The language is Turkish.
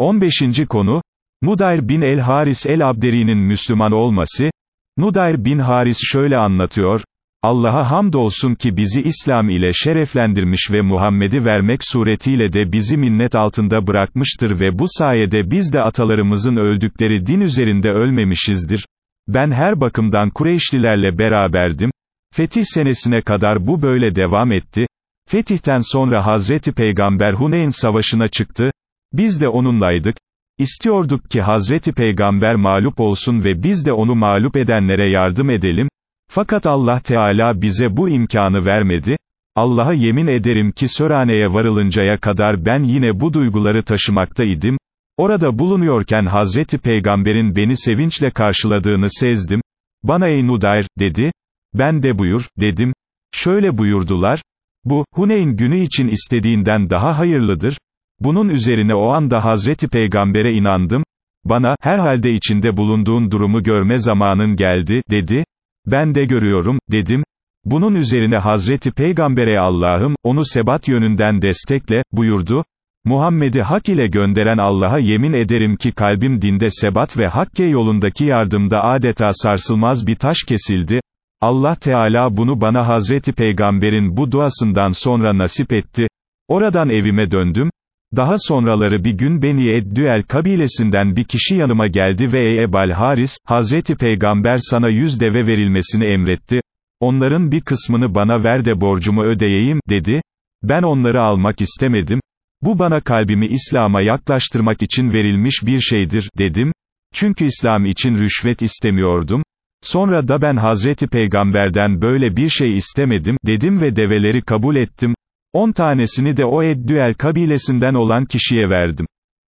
15. konu, Nudayr bin el-Haris el-Abderi'nin Müslüman olması, Nudayr bin Haris şöyle anlatıyor, Allah'a hamdolsun ki bizi İslam ile şereflendirmiş ve Muhammed'i vermek suretiyle de bizi minnet altında bırakmıştır ve bu sayede biz de atalarımızın öldükleri din üzerinde ölmemişizdir. Ben her bakımdan Kureyşlilerle beraberdim. Fetih senesine kadar bu böyle devam etti. Fetihten sonra Hazreti Peygamber Huneyn savaşına çıktı. Biz de onunlaydık. İstiyorduk ki Hazreti Peygamber mağlup olsun ve biz de onu mağlup edenlere yardım edelim. Fakat Allah Teala bize bu imkanı vermedi. Allah'a yemin ederim ki Sörane'ye varılıncaya kadar ben yine bu duyguları taşımaktaydım. Orada bulunuyorken Hazreti Peygamber'in beni sevinçle karşıladığını sezdim. Bana ey Nudayr, dedi. Ben de buyur, dedim. Şöyle buyurdular. Bu, Huneyn günü için istediğinden daha hayırlıdır. Bunun üzerine o anda Hazreti Peygamber'e inandım. Bana, herhalde içinde bulunduğun durumu görme zamanın geldi, dedi. Ben de görüyorum, dedim. Bunun üzerine Hazreti Peygamber'e Allah'ım, onu sebat yönünden destekle, buyurdu. Muhammed'i hak ile gönderen Allah'a yemin ederim ki kalbim dinde sebat ve hakke yolundaki yardımda adeta sarsılmaz bir taş kesildi. Allah Teala bunu bana Hazreti Peygamber'in bu duasından sonra nasip etti. Oradan evime döndüm. Daha sonraları bir gün Beni Eddüel kabilesinden bir kişi yanıma geldi ve ey Ebal Haris, Hazreti Peygamber sana yüz deve verilmesini emretti. Onların bir kısmını bana ver de borcumu ödeyeyim, dedi. Ben onları almak istemedim. Bu bana kalbimi İslam'a yaklaştırmak için verilmiş bir şeydir, dedim. Çünkü İslam için rüşvet istemiyordum. Sonra da ben Hazreti Peygamber'den böyle bir şey istemedim, dedim ve develeri kabul ettim. On tanesini de o Eddüel kabilesinden olan kişiye verdim.